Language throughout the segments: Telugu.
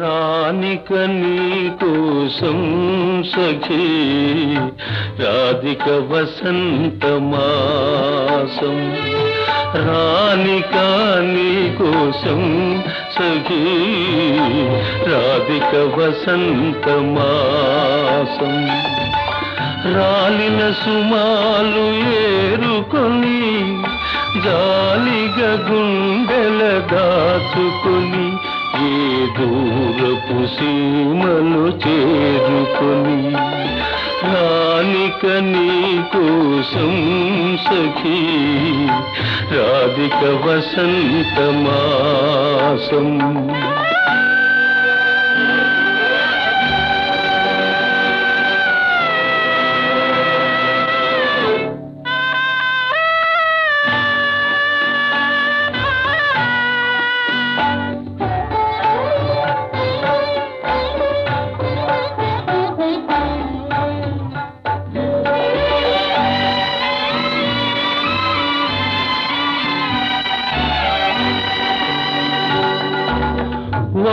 రానిక నీ కోసం సఖీ రాధిక వసంత మాసం. రానిక నీ కోసం సఖీ రాధిక వసంత మాసం. రాలిన సుమాలు ఏరుకొని జాలిగా గుండెల దాచుకొని ఏదో దూరపు సీమను చేరుకొని రానిక నీ కోసం సఖీ రాధిక వసంత మాసం.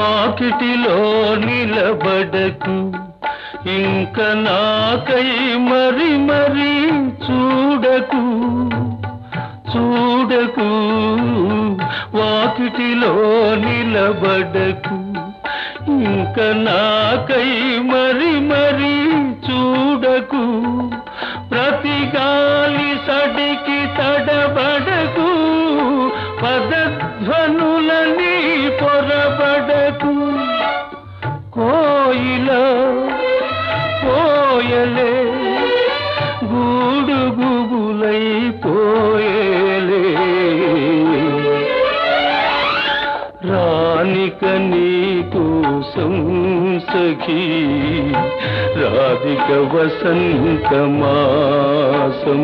వాకిటిలో నిలబడకు. ఇంక నాకై మరి మరి చూడకు చూడకు. వాకిటిలో నిలబడకు. ఇంక నాకై మరి మరి రానిక నీ కోసం సఖీ రాధిక వసంత మాసం.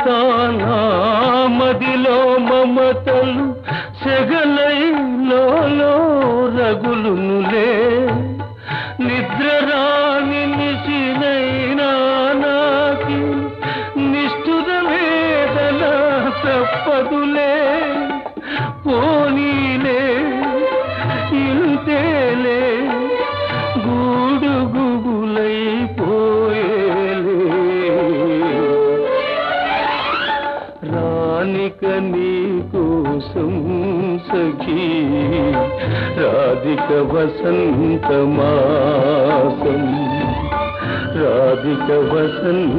పగలంతా నా మదిలో మమతలు సెగలైలో రగులునులే నిద్ర రాని నిశినైనా నాకి నిష్ఠుర వేదన తప్పదులే. పో నీ కోసం సఖీ. రాధిక వసంతమాసం రాధిక వసంతమాసం